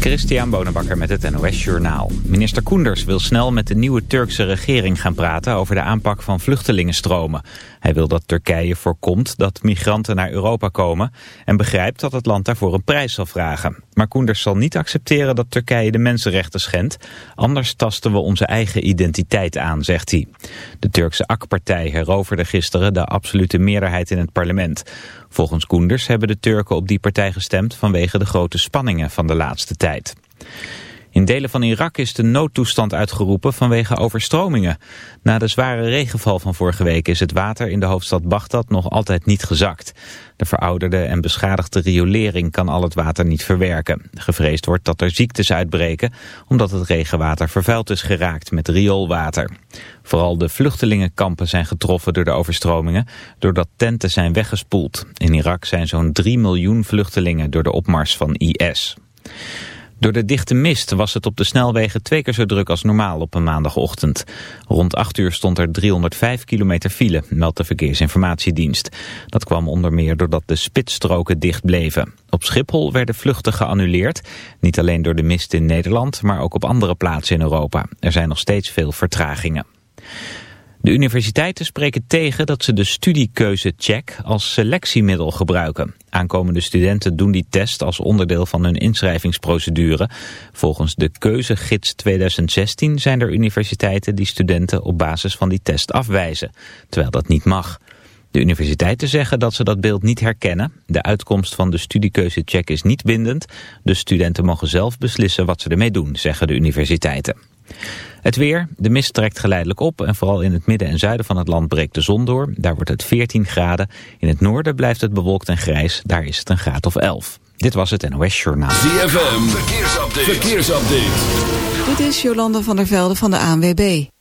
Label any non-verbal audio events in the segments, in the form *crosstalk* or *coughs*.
Christian Bonenbakker met het NOS Journaal. Minister Koenders wil snel met de nieuwe Turkse regering gaan praten over de aanpak van vluchtelingenstromen. Hij wil dat Turkije voorkomt dat migranten naar Europa komen en begrijpt dat het land daarvoor een prijs zal vragen. Maar Koenders zal niet accepteren dat Turkije de mensenrechten schendt, anders tasten we onze eigen identiteit aan, zegt hij. De Turkse AK-partij heroverde gisteren de absolute meerderheid in het parlement. Volgens Koenders hebben de Turken op die partij gestemd vanwege de grote spanningen van de laatste tijd. In delen van Irak is de noodtoestand uitgeroepen vanwege overstromingen. Na de zware regenval van vorige week is het water in de hoofdstad Bagdad nog altijd niet gezakt. De verouderde en beschadigde riolering kan al het water niet verwerken. Gevreesd wordt dat er ziektes uitbreken omdat het regenwater vervuild is geraakt met rioolwater. Vooral de vluchtelingenkampen zijn getroffen door de overstromingen doordat tenten zijn weggespoeld. In Irak zijn zo'n 3 miljoen vluchtelingen door de opmars van IS. Door de dichte mist was het op de snelwegen twee keer zo druk als normaal op een maandagochtend. Rond 8 uur stond er 305 kilometer file, meldt de Verkeersinformatiedienst. Dat kwam onder meer doordat de spitsstroken dicht bleven. Op Schiphol werden vluchten geannuleerd, niet alleen door de mist in Nederland, maar ook op andere plaatsen in Europa. Er zijn nog steeds veel vertragingen. De universiteiten spreken tegen dat ze de studiekeuzecheck als selectiemiddel gebruiken. Aankomende studenten doen die test als onderdeel van hun inschrijvingsprocedure. Volgens de keuzegids 2016 zijn er universiteiten die studenten op basis van die test afwijzen, terwijl dat niet mag. De universiteiten zeggen dat ze dat beeld niet herkennen. De uitkomst van de studiekeuzecheck is niet bindend. De studenten mogen zelf beslissen wat ze ermee doen, zeggen de universiteiten. Het weer, de mist trekt geleidelijk op en vooral in het midden en zuiden van het land breekt de zon door. Daar wordt het 14 graden. In het noorden blijft het bewolkt en grijs, daar is het een graad of 11. Dit was het NOS Journaal. ZFM, verkeersupdate. verkeersupdate. Dit is Jolanda van der Velde van de ANWB.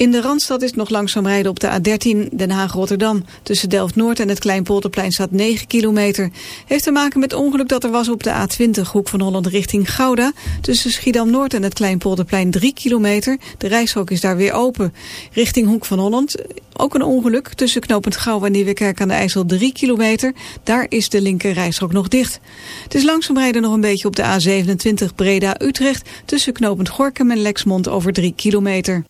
In de Randstad is nog langzaam rijden op de A13 Den Haag-Rotterdam. Tussen Delft-Noord en het Kleinpolderplein staat 9 kilometer. Heeft te maken met ongeluk dat er was op de A20 Hoek van Holland richting Gouda. Tussen Schiedam-Noord en het Kleinpolderplein 3 kilometer. De reishok is daar weer open. Richting Hoek van Holland ook een ongeluk. Tussen knooppunt Gouw en Nieuwekerk aan de IJssel 3 kilometer. Daar is de linker reishok nog dicht. Het is langzaam rijden nog een beetje op de A27 Breda-Utrecht. Tussen knooppunt Gorkum en Lexmond over 3 kilometer.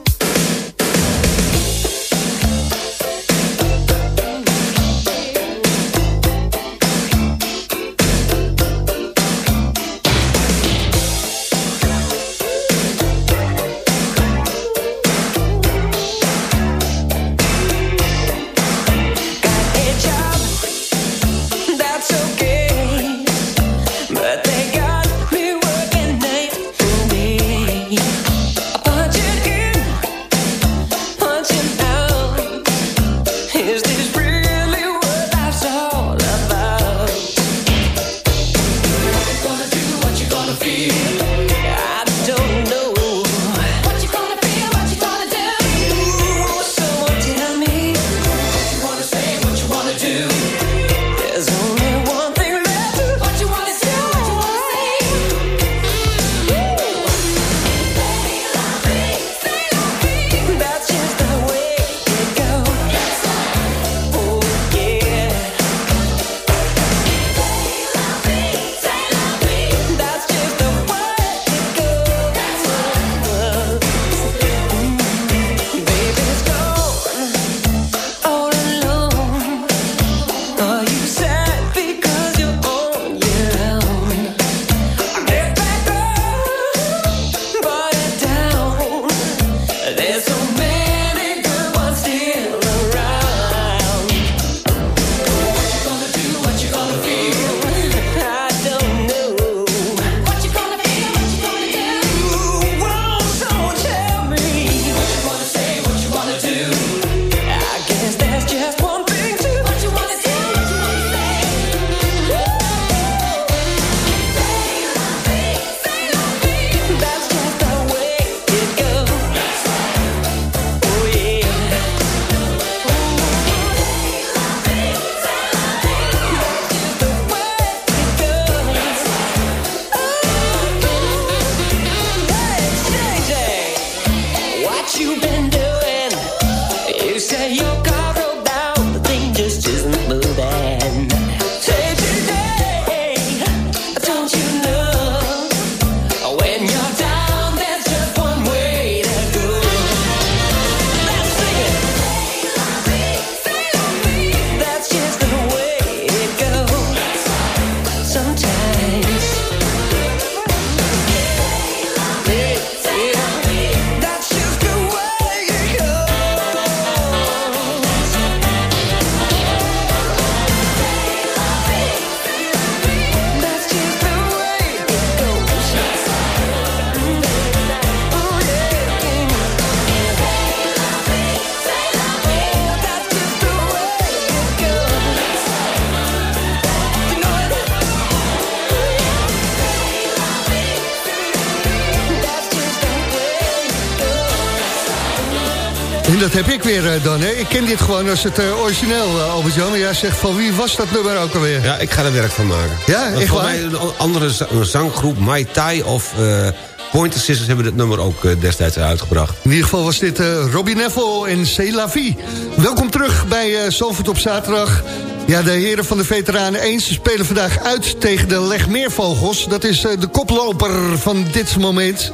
Heb ik weer eh, dan. Hè. Ik ken dit gewoon als het eh, origineel, uh, Albert-Jan. Maar jij zegt van wie was dat nummer ook alweer? Ja, ik ga er werk van maken. Ja, echt waar? mij een andere zanggroep, Mai Tai of eh Pointer Sisters... hebben dit nummer ook destijds uitgebracht. In ieder geval was dit eh Robbie Neville en C'est la vie. Welkom terug bij Zalvoort op zaterdag. Ja, de heren van de veteranen 1 ze spelen vandaag uit tegen de Legmeervogels. Dat is de koploper van dit moment.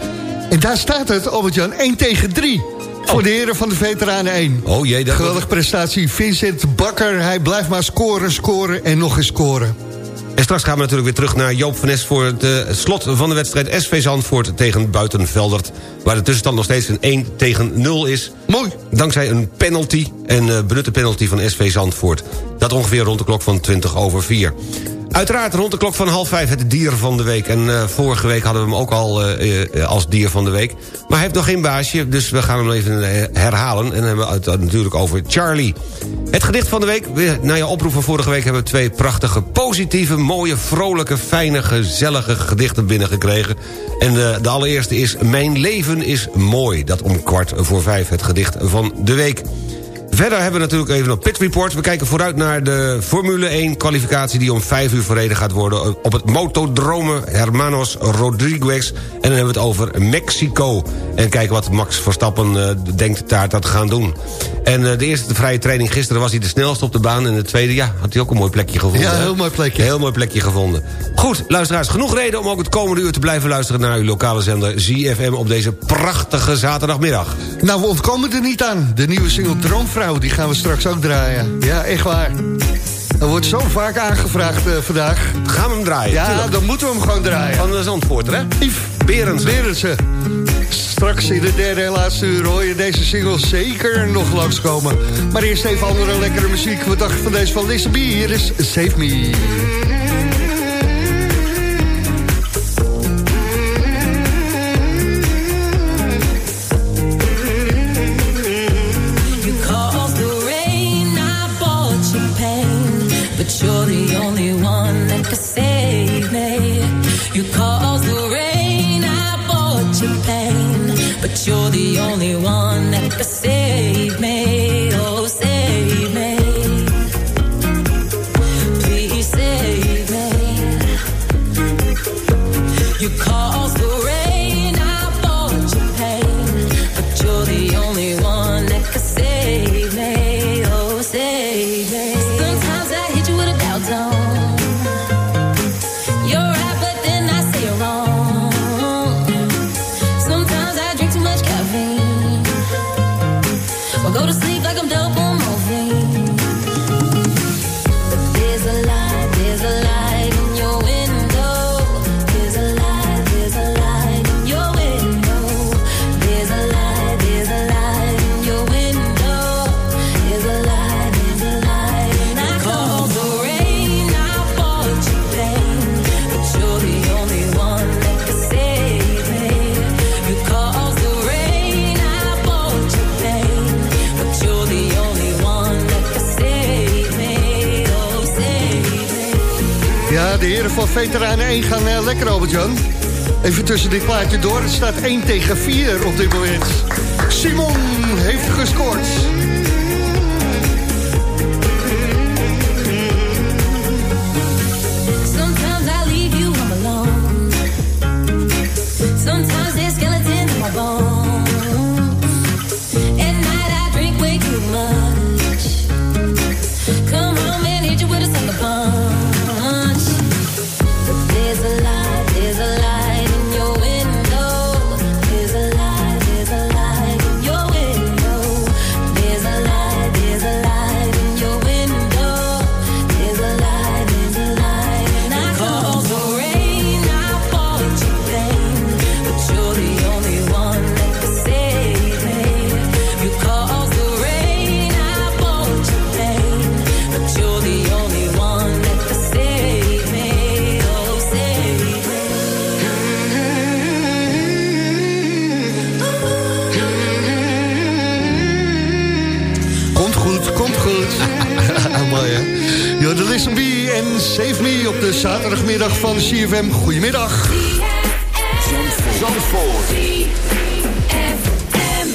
En daar staat het, Albert-Jan, 1 tegen 3. Voor de heren van de veteranen 1. Oh jee, dat Geweldige prestatie. Vincent Bakker, hij blijft maar scoren, scoren en nog eens scoren. En straks gaan we natuurlijk weer terug naar Joop van Nes... voor het eh, slot van de wedstrijd SV Zandvoort tegen Buitenveldert... waar de tussenstand nog steeds een 1 tegen 0 is. Mooi. Dankzij een penalty, en eh benutte penalty van SV Zandvoort. Dat ongeveer rond de klok van 20 over 4. Uiteraard rond de klok van half vijf het dier van de week. En eh, vorige week hadden we hem ook al eh, eh, als dier van de week. Maar hij heeft nog geen baasje, dus we gaan hem even herhalen. En dan hebben we het natuurlijk over Charlie. Het gedicht van de week. Na je oproep van vorige week hebben we twee prachtige, positieve, mooie, vrolijke, fijne, gezellige gedichten binnengekregen. En de allereerste is Mijn leven is mooi. Dat om kwart voor vijf het gedicht van de week. Verder hebben we natuurlijk even nog Pit Report. We kijken vooruit naar de Formule 1 kwalificatie... die om vijf uur verreden gaat worden op het Motodrome Hermanos Rodriguez. En dan hebben we het over Mexico. En kijken wat Max Verstappen eh, denkt daar te gaan doen. En eh, de eerste vrije training gisteren was hij de snelste op de baan... en de tweede, ja, had hij ook een mooi plekje gevonden. Ja, heel mooi plekje. Heel mooi plekje gevonden. Goed, luisteraars, genoeg reden om ook het komende uur te blijven luisteren... naar uw lokale zender ZFM op deze prachtige zaterdagmiddag. Nou, we ontkomen er niet aan. De nieuwe single Droomvrouw, die gaan we straks ook draaien. Ja, echt waar. Er wordt zo vaak aangevraagd eh, vandaag. Gaan we hem draaien? Ja, tuurlijk. dan moeten we hem gewoon draaien. Van de Zandvoorter, hè? Yves Berendsen. Berendsen. Straks in de derde en laatste uur hoor je deze single zeker nog langskomen. Maar eerst even andere lekkere muziek. Wat dacht je van deze van? Hier is Save Me. Albert-Jan. Even tussen dit plaatje door. Het staat 1 tegen 4 op dit moment. Simon heeft gescoord. Zaterdagmiddag van CFM. Goedemiddag.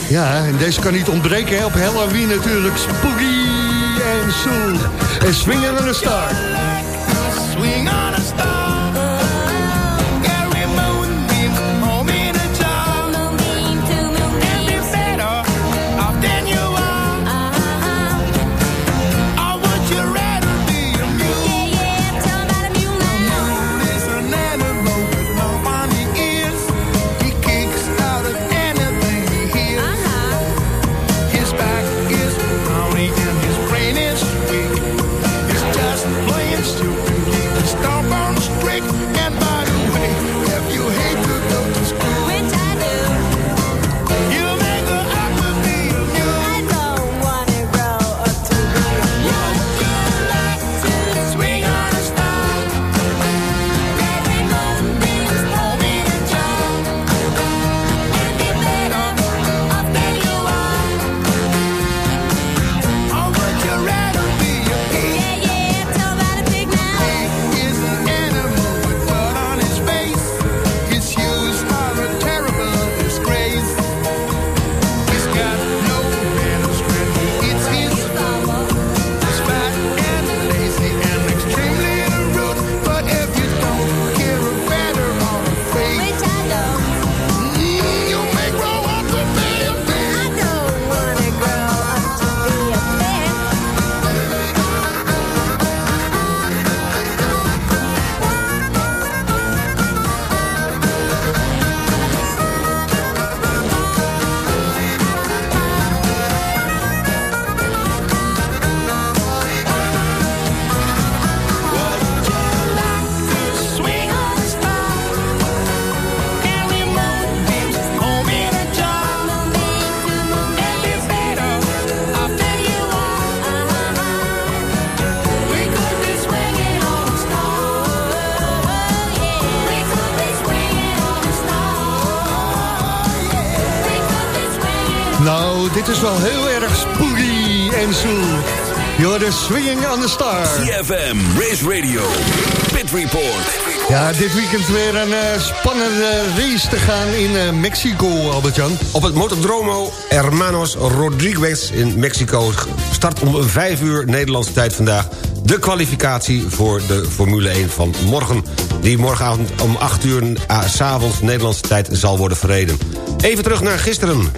Ja, en deze kan niet ontbreken hè, op Halloween natuurlijk. Spooky en Soul. En Swinging on a Star. Is wel heel erg spooky en Soul. You're swinging on the star. CFM, Race Radio, Pit Report. Ja, dit weekend weer een eh, spannende race te gaan in eh, Mexico, Albert-Jan. Op het Motodromo Hermanos Rodriguez in Mexico... start om 5 uur Nederlandse tijd vandaag... de kwalificatie voor de Formule 1 van morgen... die morgenavond om 8 uur ah, s s'avonds Nederlandse tijd zal worden verreden. Even terug naar gisteren.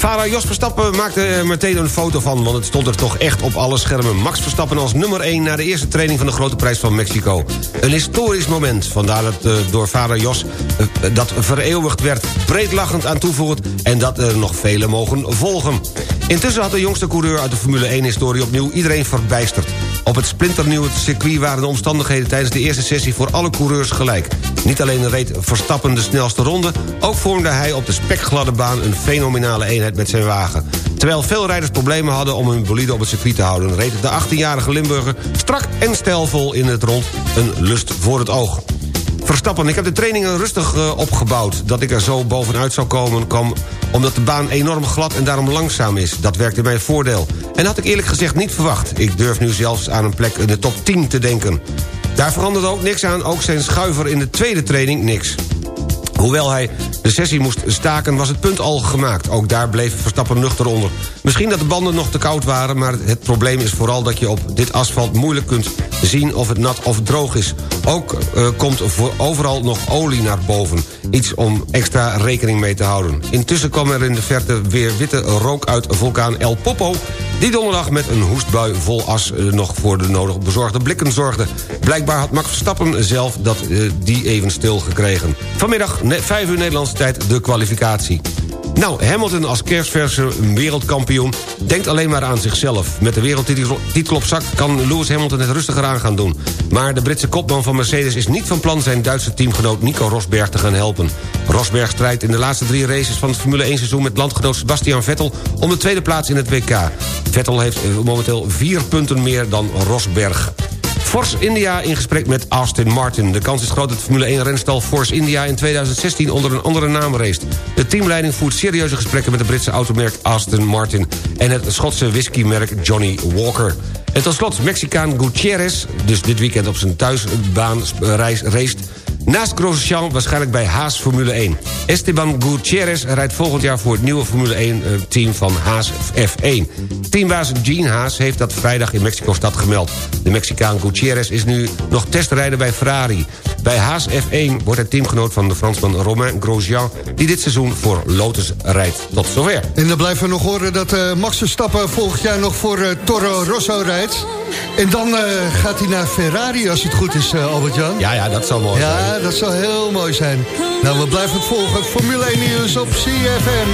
Vader Jos Verstappen maakte er meteen een foto van... want het stond er toch echt op alle schermen. Max Verstappen als nummer 1 na de eerste training... van de Grote Prijs van Mexico. Een historisch moment. Vandaar dat eh, door vader Jos eh, dat vereeuwigd werd... breed lachend aan toevoegt... en dat er nog vele mogen volgen. Intussen had de jongste coureur uit de Formule 1-historie... opnieuw iedereen verbijsterd. Op het splinternieuwe circuit waren de omstandigheden... tijdens de eerste sessie voor alle coureurs gelijk. Niet alleen reed Verstappen de snelste ronde... ook vormde hij op de spekgladde baan een fenomenale eenheid met zijn wagen. Terwijl veel rijders problemen hadden om hun bolide op het circuit te houden... reed de 18-jarige Limburger strak en stijlvol in het rond een lust voor het oog. Verstappen, ik heb de trainingen rustig eh, opgebouwd. Dat ik er zo bovenuit zou komen kwam omdat de baan enorm glad en daarom langzaam is. Dat werkt in mijn voordeel. En had ik eerlijk gezegd niet verwacht. Ik durf nu zelfs aan een plek in de top 10 te denken. Daar veranderde ook niks aan, ook zijn schuiver in de tweede training niks. Hoewel hij de sessie moest staken, was het punt al gemaakt. Ook daar bleef Verstappen nuchter onder. Misschien dat de banden nog te koud waren... maar het probleem is vooral dat je op dit asfalt moeilijk kunt zien... of het nat of droog is. Ook eh, komt voor overal nog olie naar boven. Iets om extra rekening mee te houden. Intussen kwam er in de verte weer witte rook uit vulkaan El Popo... die donderdag met een hoestbui vol as eh, nog voor de nodig bezorgde blikken zorgde. Blijkbaar had Max Verstappen zelf dat, eh, die even stil gekregen. Vanmiddag, ne- 5 uur Nederlandse tijd, de kwalificatie. Nou, Hamilton als kerstverse wereldkampioen denkt alleen maar aan zichzelf. Met de wereldtitel titel op zak kan Lewis Hamilton het rustiger aan gaan doen. Maar de Britse kopman van Mercedes is niet van plan... zijn Duitse teamgenoot Nico Rosberg te gaan helpen. Rosberg strijdt in de laatste drie races van het Formule 1 seizoen... met landgenoot Sebastian Vettel om de tweede plaats in het WK. Vettel heeft eh, momenteel vier punten meer dan Rosberg. Force India in gesprek met Aston Martin. De kans is groot dat Formule 1-renstal Force India in 2016 onder een andere naam race. De teamleiding voert serieuze gesprekken met de Britse automerk Aston Martin... en het Schotse whiskymerk Johnny Walker. En tot slot Mexicaan Gutierrez, dus dit weekend op zijn thuisbaan reis, raced Naast Grosjean waarschijnlijk bij Haas Formule 1. Esteban Gutierrez rijdt volgend jaar voor het nieuwe Formule 1-team van Haas F1. Teambaas Gene Haas heeft dat vrijdag in Mexico-stad gemeld. De Mexicaan Gutierrez is nu nog testrijder bij Ferrari. Bij Haas F1 wordt hij teamgenoot van de Fransman Romain Grosjean... die dit seizoen voor Lotus rijdt. Tot zover. En dan blijven we nog horen dat eh, Max Verstappen volgend jaar nog voor eh, Toro Rosso rijdt. En dan eh, gaat hij naar Ferrari als het goed is, eh, Albert-Jan. Ja, ja, dat zal mooi zijn. Dat zou heel mooi zijn. Nou, we blijven het volgen. Formule 1 nieuws op CFM.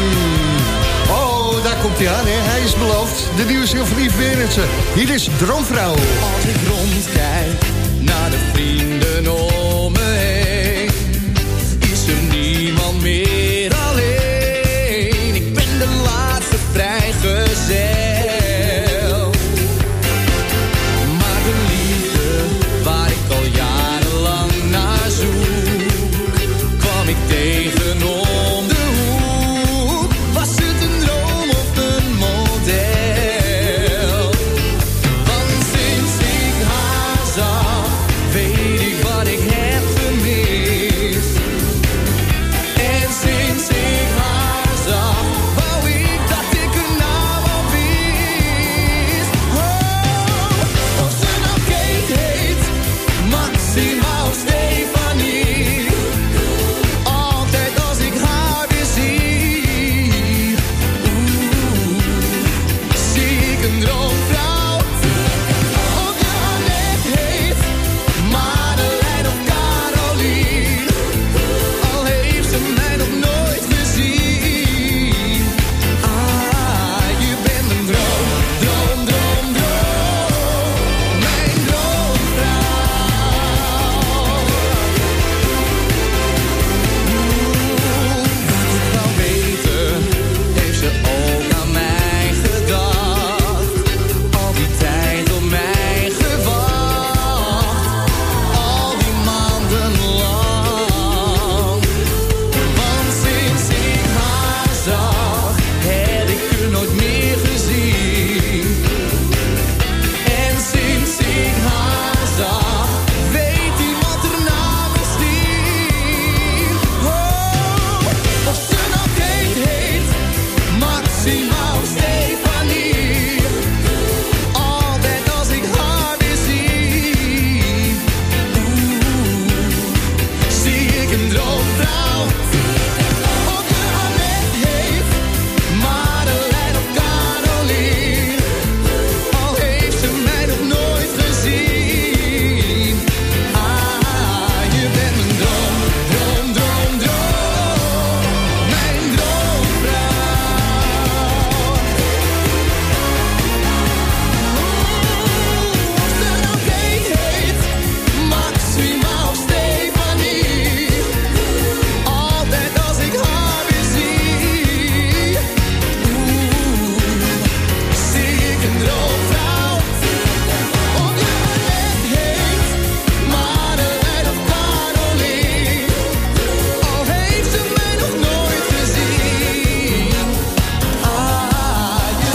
Oh, daar komt hij aan, hè. Hij is beloofd. De nieuwe single van Yves Berendsen. Hier is Droomvrouw. Als ik rondkijk naar de vrienden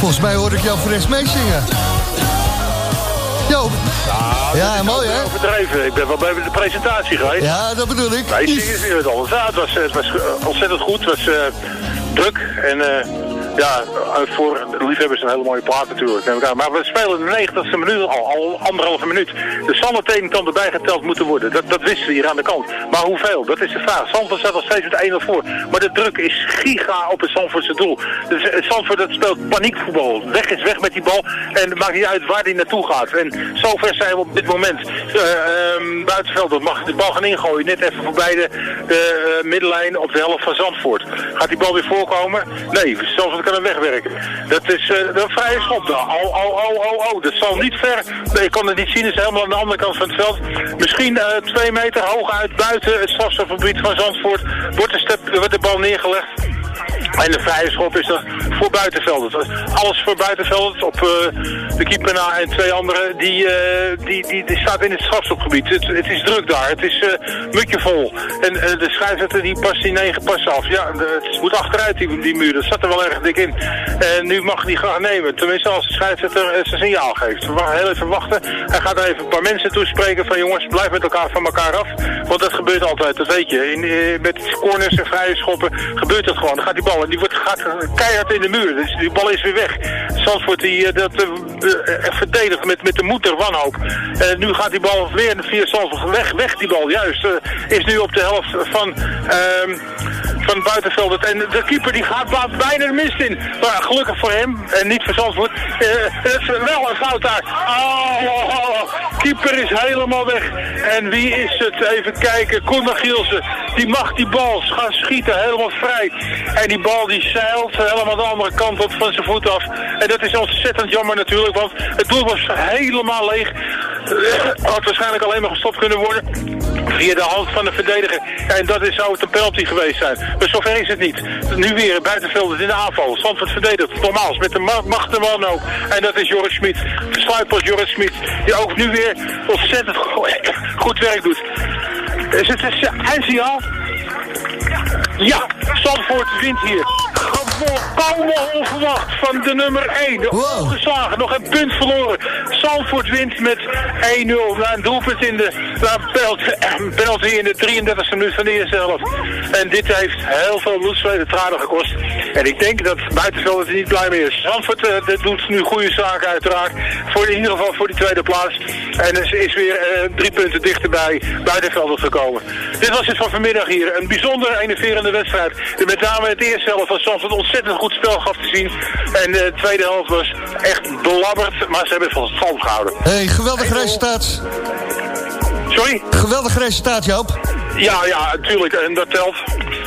Volgens mij hoor ik jou Fres meezingen. Joop. Ja, mooi hè? Overdreven. Ik ben wel bij de presentatie geweest. Ja, dat bedoel ik. Nee, zingen is weer wat anders. Ja, het was, het was eh, ontzettend goed. Het was eh, druk. En eh, ja, eh, voor liefhebbers een hele mooie plaat natuurlijk. Maar we spelen de 90ste minuut al, al anderhalve minuut. De Sanderteen kan erbij geteld moeten worden. Dat, dat wisten we hier aan de kant. Maar hoeveel? Dat is de vraag. Zandvoort staat nog steeds met 1-0 voor. Maar de druk is giga op het Zandvoortse doel. Dus het Zandvoort dat speelt paniekvoetbal. Weg is weg met die bal. En het maakt niet uit waar die naartoe gaat. En zover zijn we op dit moment. Eh ehm, buitenveld mag de bal gaan ingooien. Net even voorbij de, de eh, middenlijn op de helft van Zandvoort. Gaat die bal weer voorkomen? Nee, Zandvoort kan hem wegwerken. Dat is eh, een vrije schop. Oh, oh, oh, oh, oh. Dat zal niet ver. Nee, ik kan het niet zien. Het is helemaal aan de andere kant van het veld. Misschien eh, twee meter hoog uit buiten het strafstofgebied van Zandvoort. Wordt de, step, wordt de bal neergelegd. En de vrije schop is er voor buitenveld. Alles voor buitenveld op eh, de keeper na en twee anderen. Die, eh, die, die, die staat in het strafschopgebied. Het, het is druk daar. Het is uh, mutjevol. En eh, de scheidsrechter die past die negen passen af. Ja, het moet achteruit die, die muur. Dat zat er wel erg dik in. En nu mag hij die graag nemen. Tenminste als de scheidsrechter eh, zijn signaal geeft. We wachten heel even wachten. Hij gaat er even een paar mensen toespreken van jongens, blijf met elkaar van elkaar af. Want dat gebeurt altijd, dat weet je. In, eh, met corners en vrije schoppen gebeurt dat gewoon. Dan gaat die bal die wordt, gaat keihard in de muur. Dus die bal is weer weg. Zandvoort die eh, dat eh, eh, verdedigt met, met de moed der wanhoop. En nu gaat die bal weer via Zandvoort weg, weg die bal. Juist, is nu op de helft van... ehm, van buitenveld. En de keeper die gaat bijna de mist in. Maar gelukkig voor hem, en niet voor Zandvoort, is wel een fout daar. Oh, oh, oh, keeper is helemaal weg. En wie is het? Even kijken. Koen Gielsen. Die mag die bal gaan schieten helemaal vrij. En die bal die zeilt helemaal de andere kant op van zijn voet af. En dat is ontzettend jammer natuurlijk, want het doel was helemaal leeg. Had waarschijnlijk alleen maar gestopt kunnen worden via de hand van de verdediger. En dat is, zou het een penalty geweest zijn. Maar zover is het niet. Nu weer buitenveld in de aanval. Zandvoort verdedigt nogmaals met de ma machterman ook. En dat is Joris Smit. Sluipers Joris Smit. Die ook nu weer ontzettend go- *coughs* goed werk doet. Is het is eindsignaal? Ja, Zandvoort wint hier. Volkomen onverwacht van de nummer 1. De Wow. ongeslagen, nog een punt verloren. Zandvoort wint met 1-0. Na een doelpunt in de na een penalty, penalty in de 33e minuut van de eerste helft. En dit heeft heel veel bloedzweten tranen gekost. En ik denk dat buitenveld er niet blij mee is. Zandvoort eh, doet nu goede zaken uiteraard. Voor in ieder geval voor die tweede plaats. En ze is weer eh, drie punten dichterbij buitenveld gekomen. Dit was het van vanmiddag hier. Een bijzonder enerverende wedstrijd. Met name het eerste helft van Zandvoort ontzettend goed spel gaf te zien. En de tweede helft was echt belabberd. Maar ze hebben het van het stand gehouden. Hey, geweldig resultaat. Sorry? Geweldig resultaat, Joop. Ja, ja, natuurlijk. En dat telt.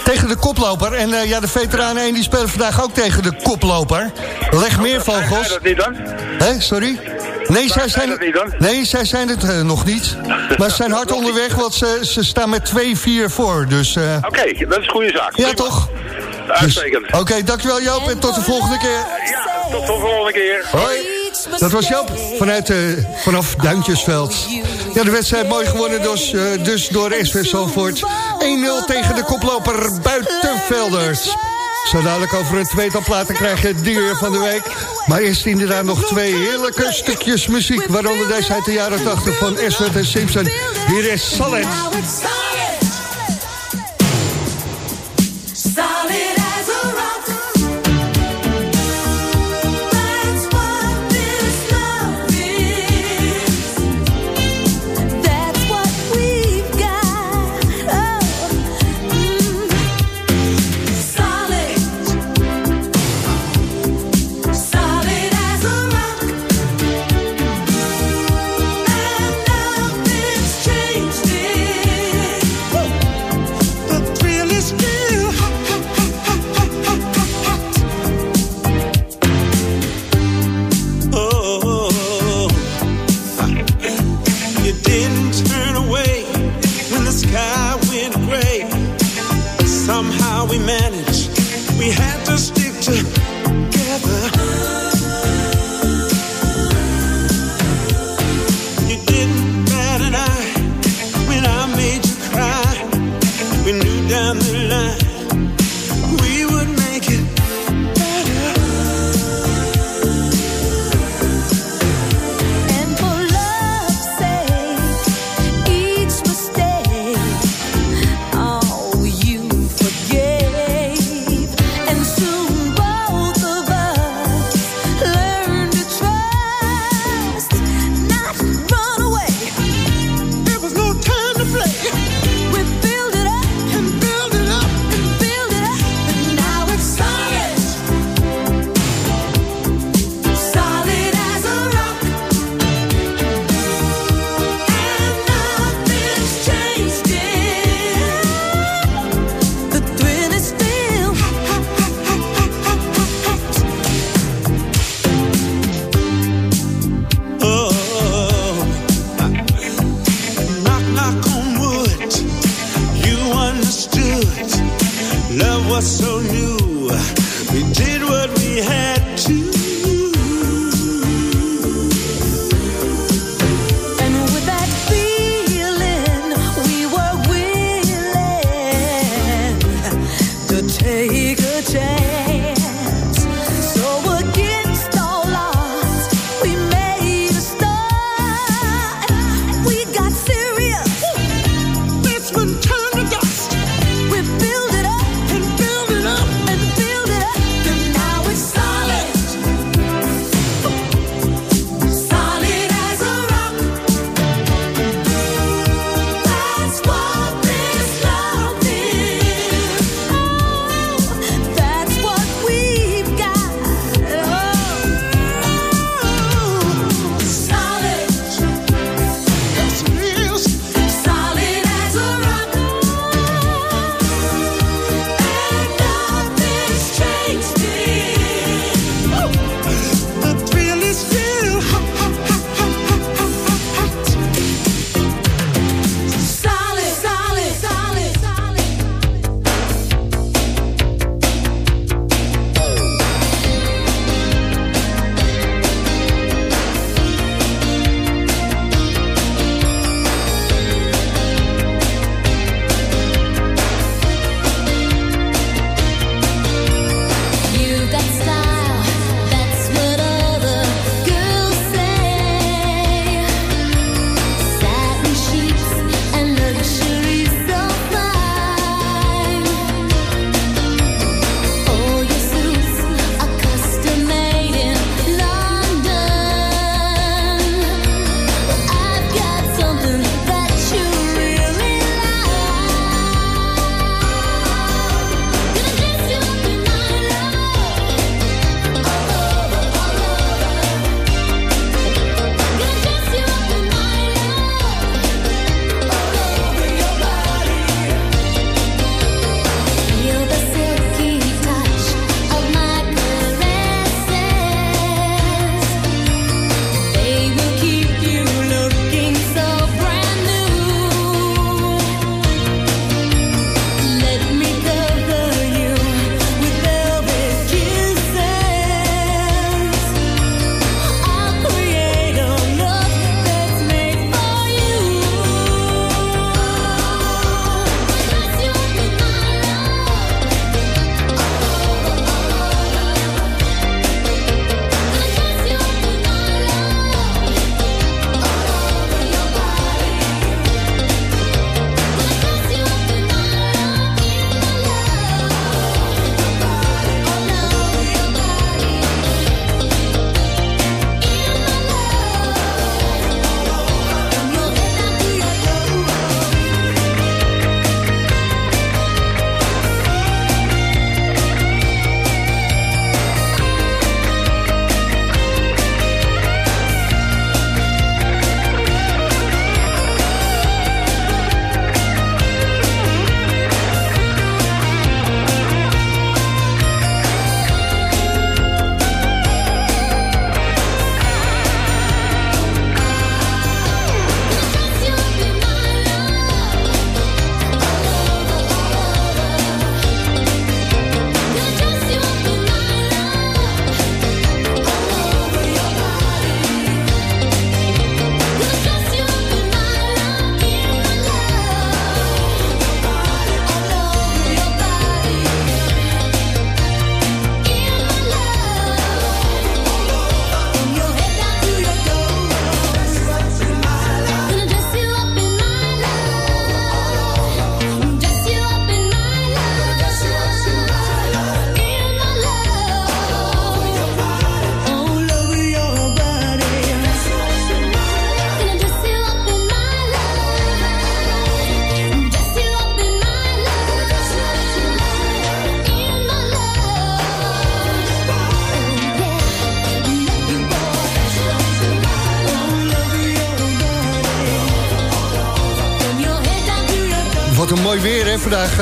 Tegen de koploper. En eh, ja, de veteranen 1 die spelen vandaag ook tegen de koploper. Leg meer vogels. dat niet dan? Hé, sorry? Nee, zij zij zijn, dan? nee, zij zijn het eh, nog niet. Maar ze zijn *laughs* hard onderweg, want ze, ze staan met 2-4 voor. Dus eh, Oké, dat is een goede zaak. ja, Prima. toch? Dus- Uitstekend. Oké, dankjewel Joop en tot de volgende keer. Ja, tot de volgende keer. Hoi. Dat was Joop vanuit, eh, vanaf Duintjesveld. Ja, de wedstrijd mooi gewonnen dus, eh, dus door SV Zandvoort. 1-0 tegen de koploper Buitenvelders. Zo dadelijk over een tweetal platen krijg je het dier van de week. Maar eerst inderdaad nog twee heerlijke stukjes muziek. Waaronder deze uit de jaren 80 van Eswert en Simpson. Hier is Solid.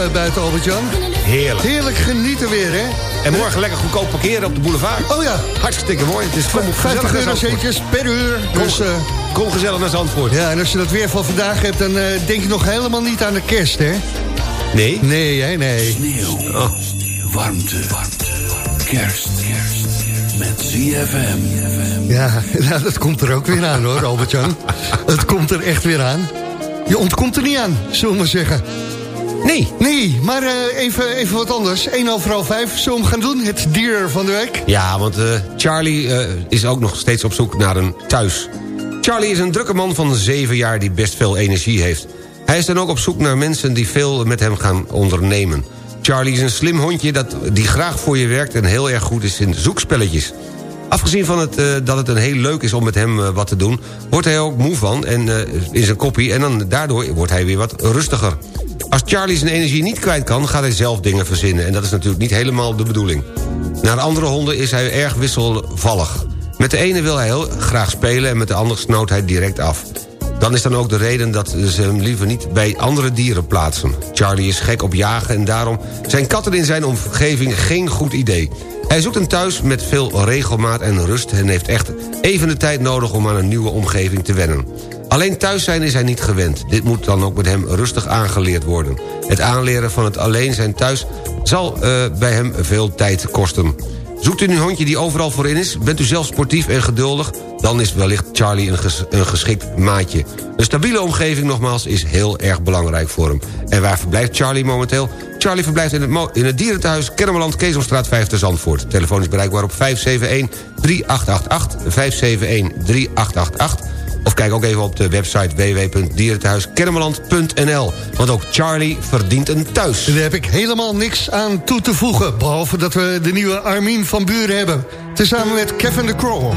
Eh, buiten Albert-Jan. Heerlijk. Heerlijk genieten weer, hè? En morgen lekker goedkoop parkeren op de boulevard. Oh ja. Hartstikke mooi. Het is 50 50 eurocentjes per uur. Dus, eh, kom, gezellig naar Zandvoort. Ja, en als je dat weer van vandaag hebt, dan eh, denk je nog helemaal niet aan de kerst, hè? Nee? Nee, jij nee. Sneeuw. Oh. Warmte. Warmte. Kerst. Kerst. Met ZFM. Ja, *laughs* nou, dat komt er ook weer aan hoor, Albert-Jan. *laughs* het komt er echt weer aan. Je ontkomt er niet aan, zullen we maar zeggen. Nee. Nee, maar eh, even, even wat anders. 1 over half 5, zullen we hem gaan doen? Het dier van de week. Ja, want eh, Charlie eh, is ook nog steeds op zoek naar een thuis. Charlie is een drukke man van 7 jaar die best veel energie heeft. Hij is dan ook op zoek naar mensen die veel met hem gaan ondernemen. Charlie is een slim hondje dat, die graag voor je werkt... en heel erg goed is in zoekspelletjes. Afgezien van het, dat het een heel leuk is om met hem wat te doen... wordt hij ook moe van en, eh, in zijn koppie... en dan, daardoor wordt hij weer wat rustiger. Als Charlie zijn energie niet kwijt kan, gaat hij zelf dingen verzinnen... en dat is natuurlijk niet helemaal de bedoeling. Naar andere honden is hij erg wisselvallig. Met de ene wil hij heel graag spelen... en met de andere snoot hij direct af. Dan is dan ook de reden dat ze hem liever niet bij andere dieren plaatsen. Charlie is gek op jagen en daarom zijn katten in zijn omgeving geen goed idee. Hij zoekt een thuis met veel regelmaat en rust... en heeft echt even de tijd nodig om aan een nieuwe omgeving te wennen. Alleen thuis zijn is hij niet gewend. Dit moet dan ook met hem rustig aangeleerd worden. Het aanleren van het alleen zijn thuis zal eh, bij hem veel tijd kosten. Zoekt u een hondje die overal voorin is? Bent u zelf sportief en geduldig? Dan is wellicht Charlie een, ges- een geschikt maatje. Een stabiele omgeving nogmaals is heel erg belangrijk voor hem. En waar verblijft Charlie momenteel? Charlie verblijft in het, in het dierentehuis Kennemerland, Keesomstraat 5 te Zandvoort. Telefoon is bereikbaar op 571-3888, 571-3888... Of kijk ook even op de website www.dierentehuiskennemerland.nl. Want ook Charlie verdient een thuis. Daar heb ik helemaal niks aan toe te voegen. Behalve dat we de nieuwe Armin van Buren hebben. Tezamen met Kevin de Kroll.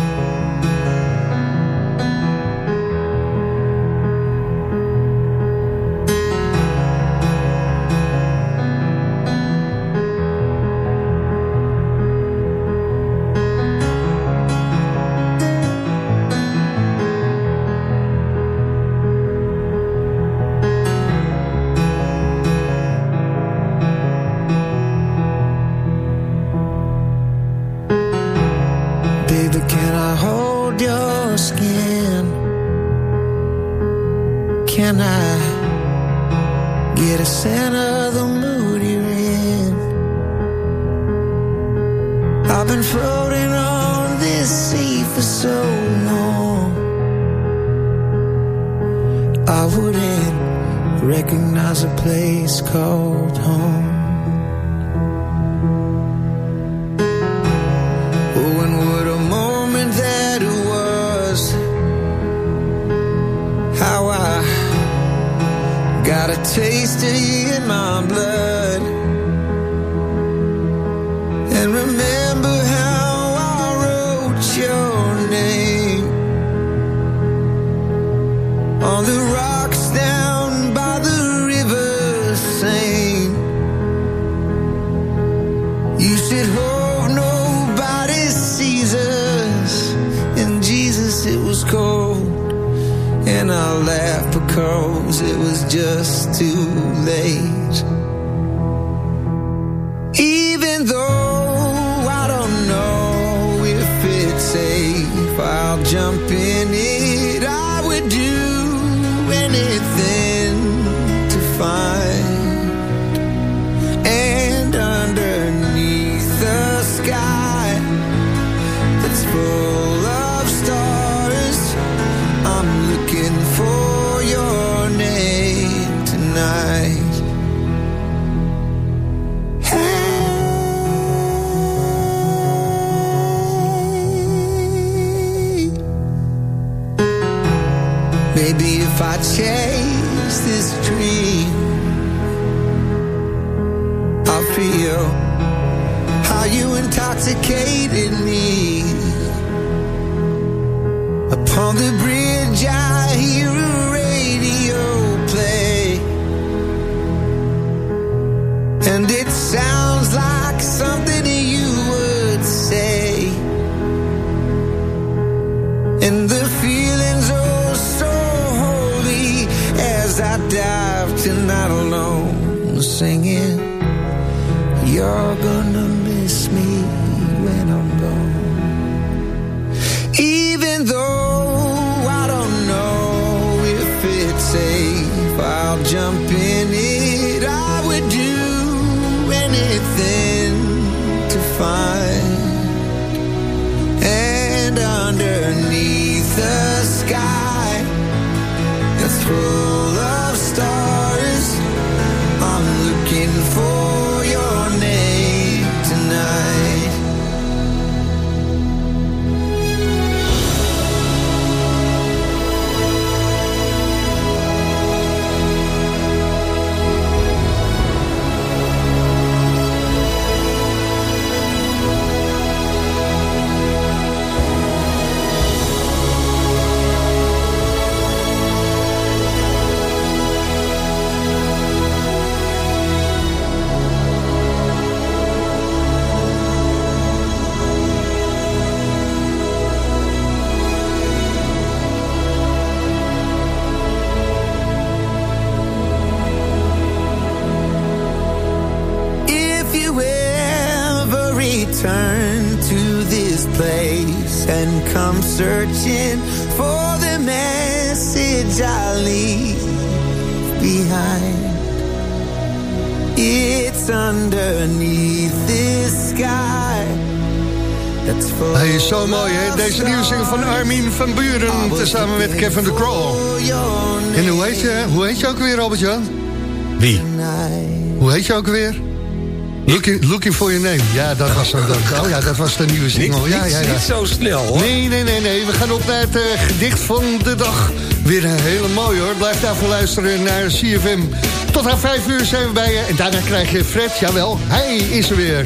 night. Maybe if I chase this dream, I'll feel how you intoxicated me. Upon the bridge, I hear a radio play, and it sounds like return to this place and come searching for the message I leave behind, it's underneath this sky. Hij is zo mooi, hè? Deze nieuwe single van Armin van Buren... tezamen met Kevin de Kroll. En hoe heet je, hoe heet je ook weer, Albert-Jan? Wie? Hoe heet je ook weer? Looking, looking for your name. Ja, dat was dan. Oh ja, dat was de nieuwe single. Niet, ja, niet- ja, ja. niet zo snel, hoor. Nee, nee, nee, nee. We gaan op naar het eh, gedicht van de dag. Weer een hele mooie hoor. Blijf daarvoor luisteren naar CFM. Tot aan vijf uur zijn we bij je. En daarna krijg je Fred. Jawel, hij is er weer.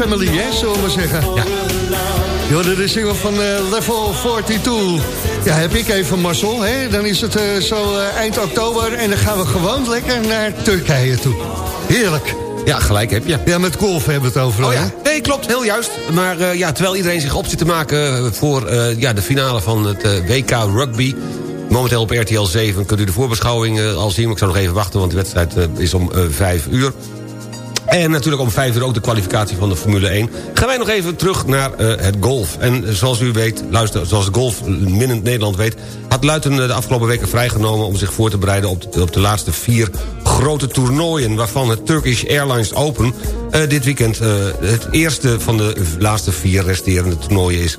CFM-family, hè, zullen we maar zeggen. Ja. Je de single van eh, Level 42. Ja, heb ik even Marcel, hè? Dan is het eh, zo eh, eind oktober en dan gaan we gewoon lekker naar Turkije toe. Heerlijk. Ja, gelijk heb je. Ja, met golf hebben we het over, Oh hè? nee, klopt, heel juist. Maar ja, terwijl iedereen zich op zit te maken voor ja, de finale van het WK Rugby... momenteel op RTL 7 kunt u de voorbeschouwing al zien... maar ik zou nog even wachten, want de wedstrijd is om eh, 5 uur. En natuurlijk om 5 uur ook de kwalificatie van de Formule 1. Gaan wij nog even terug naar eh, het golf. En eh, zoals u weet, luister, zoals golf minnend Nederland weet... had Luiten eh, de afgelopen weken vrijgenomen... om zich voor te bereiden op de, op de laatste vier grote toernooien... waarvan het Turkish Airlines Open dit weekend het eerste van de laatste vier resterende toernooien is.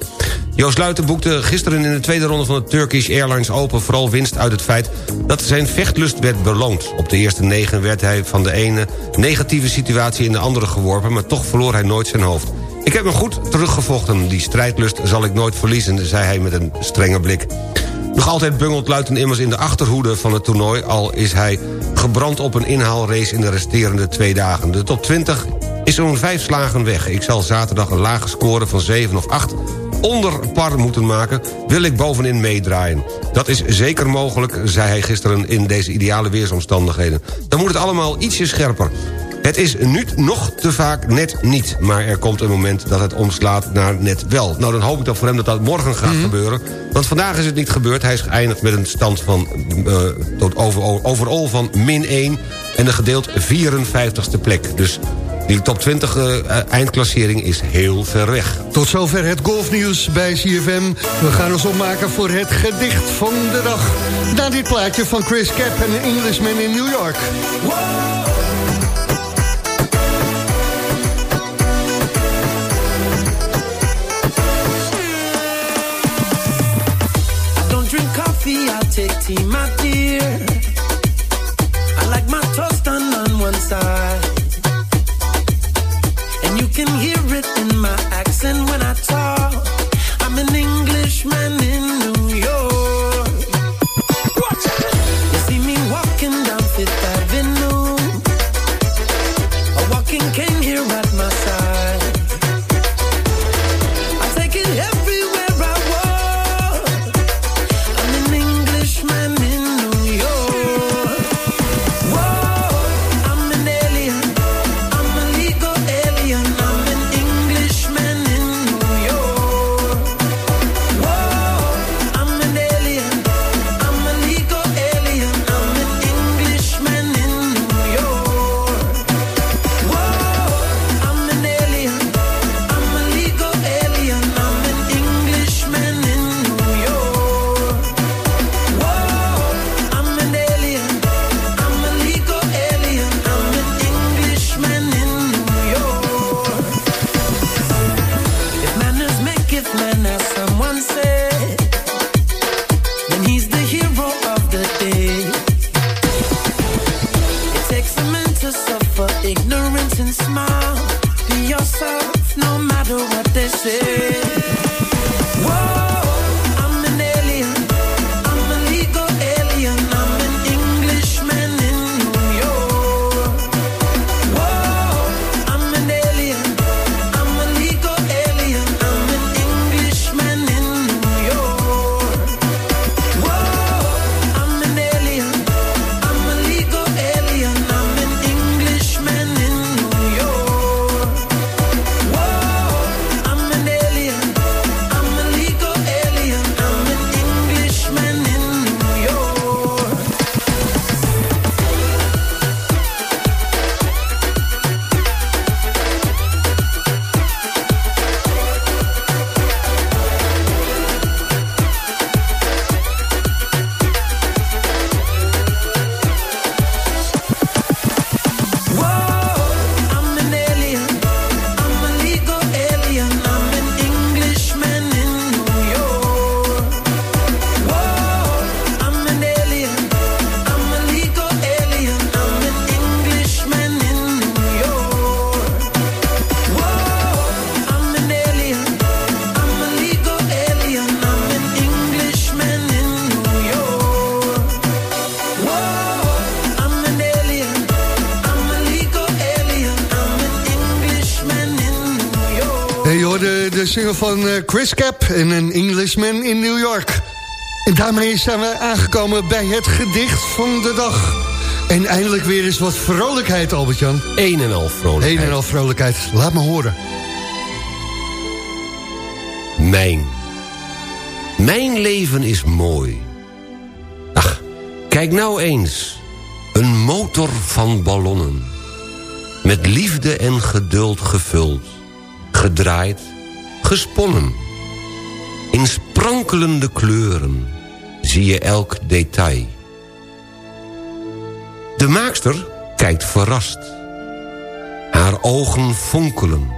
Joost Luiten boekte gisteren in de tweede ronde van het Turkish Airlines Open... vooral winst uit het feit dat zijn vechtlust werd beloond. Op de eerste negen werd hij van de ene negatieve situatie in de andere geworpen... maar toch verloor hij nooit zijn hoofd. Ik heb me goed teruggevochten. Die strijdlust zal ik nooit verliezen, zei hij met een strenge blik. Nog altijd bungelt Luiten immers in de achterhoede van het toernooi... al is hij gebrand op een inhaalrace in de resterende twee dagen. De top 20 is zo'n vijf slagen weg. Ik zal zaterdag een lage score van 7 of 8 onder par moeten maken... wil ik bovenin meedraaien. Dat is zeker mogelijk, zei hij gisteren in deze ideale weersomstandigheden. Dan moet het allemaal ietsje scherper. Het is nu nog te vaak net niet. Maar er komt een moment dat het omslaat naar net wel. Nou, dan hoop ik dat voor hem dat dat morgen gaat gebeuren. Want vandaag is het niet gebeurd. Hij is geëindigd met een stand van eh tot over, overall van min 1... en een gedeeld 54ste plek. Dus die top 20 eh, eindklassering is heel ver weg. Tot zover het golfnieuws bij CFM. We gaan ons opmaken voor het gedicht van de dag. Na dit plaatje van Chris Cap en Englishman in New York. Single van eh, Chris Cap en een Englishman in New York. En daarmee zijn we aangekomen bij het gedicht van de dag. En eindelijk weer eens wat vrolijkheid, Albert-Jan. Een en al vrolijkheid. Een en al vrolijkheid. Laat me horen. Mijn. Mijn leven is mooi. Ach, kijk nou eens. Een motor van ballonnen. Met liefde en geduld gevuld. Gedraaid, gesponnen. In sprankelende kleuren zie je elk detail. De maakster kijkt verrast. Haar ogen fonkelen.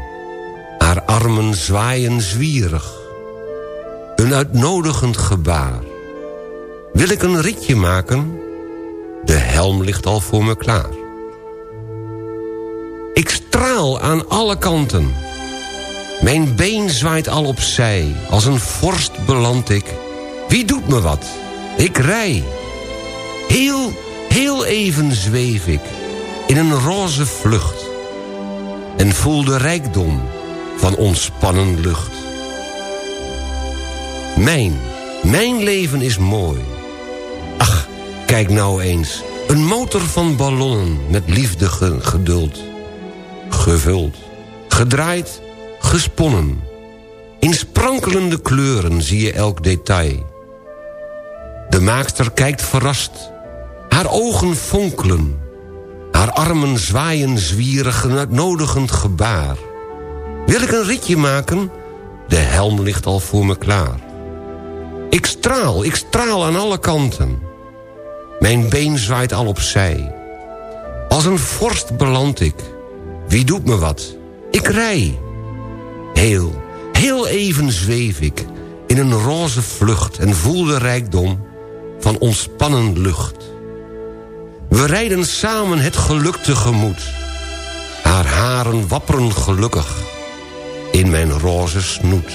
Haar armen zwaaien zwierig. Een uitnodigend gebaar. Wil ik een ritje maken? De helm ligt al voor me klaar. Ik straal aan alle kanten. Mijn been zwaait al opzij. Als een vorst beland ik. Wie doet me wat? Ik rij. Heel, heel even zweef ik. In een roze vlucht. En voel de rijkdom van ontspannen lucht. Mijn, mijn leven is mooi. Ach, kijk nou eens. Een motor van ballonnen met liefde ge- geduld. Gevuld, gedraaid, gesponnen. In sprankelende kleuren zie je elk detail. De maakster kijkt verrast. Haar ogen fonkelen. Haar armen zwaaien zwierig een uitnodigend gebaar. Wil ik een ritje maken? De helm ligt al voor me klaar. Ik straal, ik straal aan alle kanten. Mijn been zwaait al opzij. Als een vorst beland ik. Wie doet me wat? Ik rij. Heel, heel even zweef ik in een roze vlucht... en voel de rijkdom van ontspannen lucht. We rijden samen het geluk tegemoet. Haar haren wapperen gelukkig in mijn roze snoet.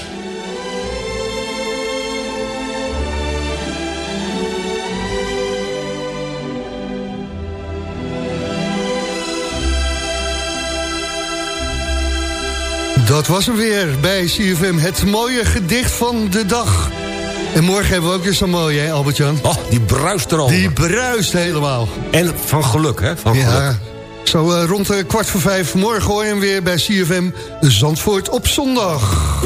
Dat was hem weer bij CFM. Het mooie gedicht van de dag. En morgen hebben we ook weer zo'n mooie, hè, Albert-Jan? Oh, die bruist er al. Die bruist helemaal. En van geluk, hè? Van geluk. Ja, zo eh, rond de kwart voor vijf. Morgen hoor je hem weer bij CFM Zandvoort op zondag.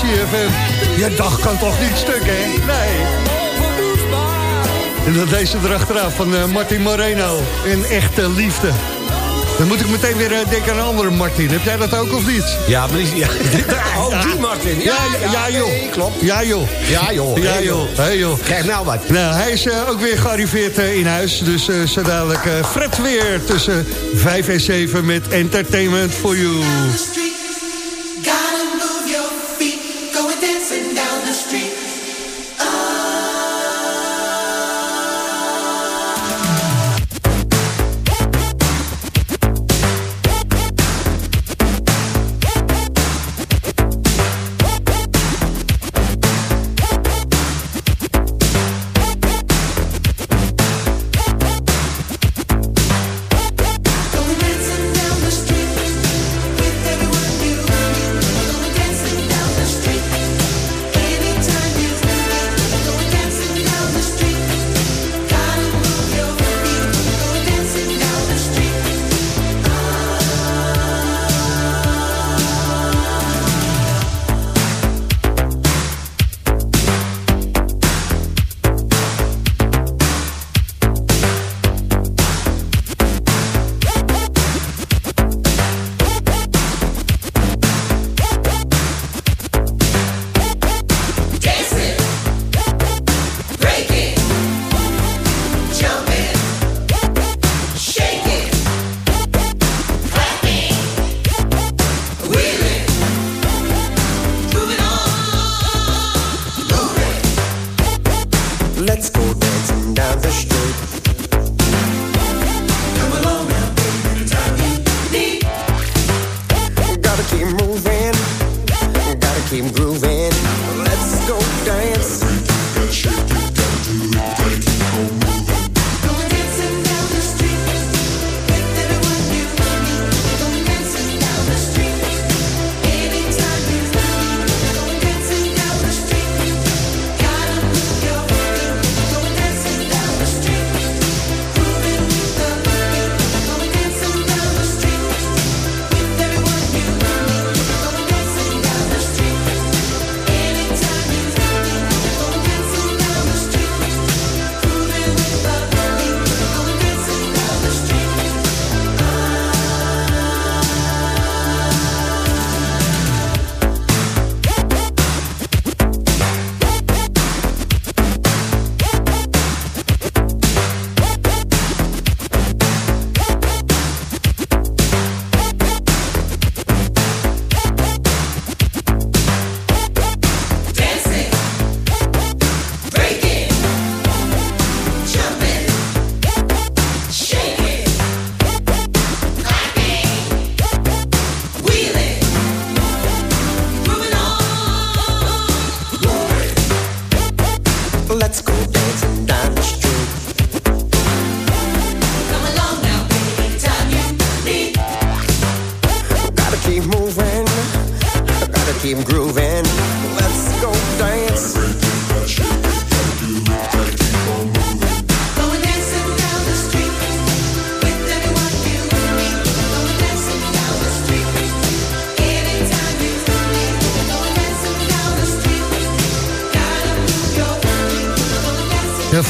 CFM. Je dag kan toch niet stuk, hè? Nee. En dan deze erachteraan van eh, Martin Moreno. Een echte liefde. Dan moet ik meteen weer eh, denken aan een andere Martin. Heb jij dat ook of niet? Ja, maar die... Ja. *laughs* Oh, die Martin. Ja, ja, ja, joh. nee, klopt. Ja, joh. Ja, joh. Ja, joh. Hey, joh. Krijg nou wat. Nou, hij is eh, ook weer gearriveerd in huis. Dus eh, zo dadelijk Fred weer tussen 5 en 7 met Entertainment for You.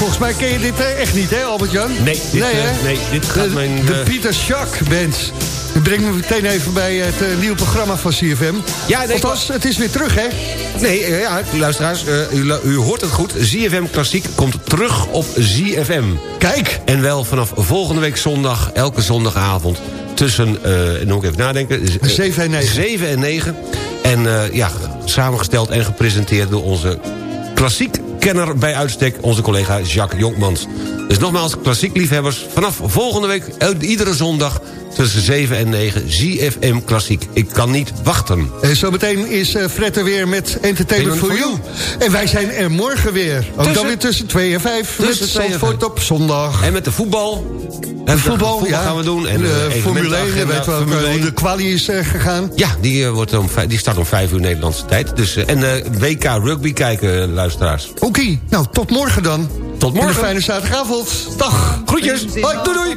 Volgens mij ken je dit eh, echt niet, hè Albert-Jan? Nee, dit, nee, eh, hè? nee, dit gaat de, mijn, De eh, Pieter Schack Band. Dat brengt me meteen even bij het nieuwe programma van CFM. Ja, nee, Althans, het is weer terug, hè? Nee, ja, luisteraars, u, u hoort het goed. ZFM Klassiek komt terug op ZFM. Kijk! En wel vanaf volgende week zondag, elke zondagavond... tussen, dan moet ik even nadenken... z- eh, 7 en 9. 7 en 9. En ja, samengesteld en gepresenteerd door onze klassiek kenner bij uitstek... onze collega Jacques Jonkmans. Dus nogmaals, klassiek liefhebbers, vanaf volgende week... el- iedere zondag tussen 7 en 9, ZFM Klassiek. Ik kan niet wachten. En zometeen is eh, Fred er weer met Entertainment for You. En wij zijn er morgen weer. Ook dan Tussen- weer tussen 2 en 5. Met Tussen en Zandvoort op zondag. En met de voetbal. De voetbal, ja. gaan we doen. En de eh, Formule 1, evenementenagenda, weet wel Formule hoe 1. de kwalie is eh, gegaan. Ja, die, eh, wordt om, die start om 5 uur Nederlandse tijd. Dus, en eh, WK rugby kijken, luisteraars. Oké, nou tot morgen dan. Tot En een morgen. fijne zaterdagavond. Dag. Groetjes. Hoi, doei doei.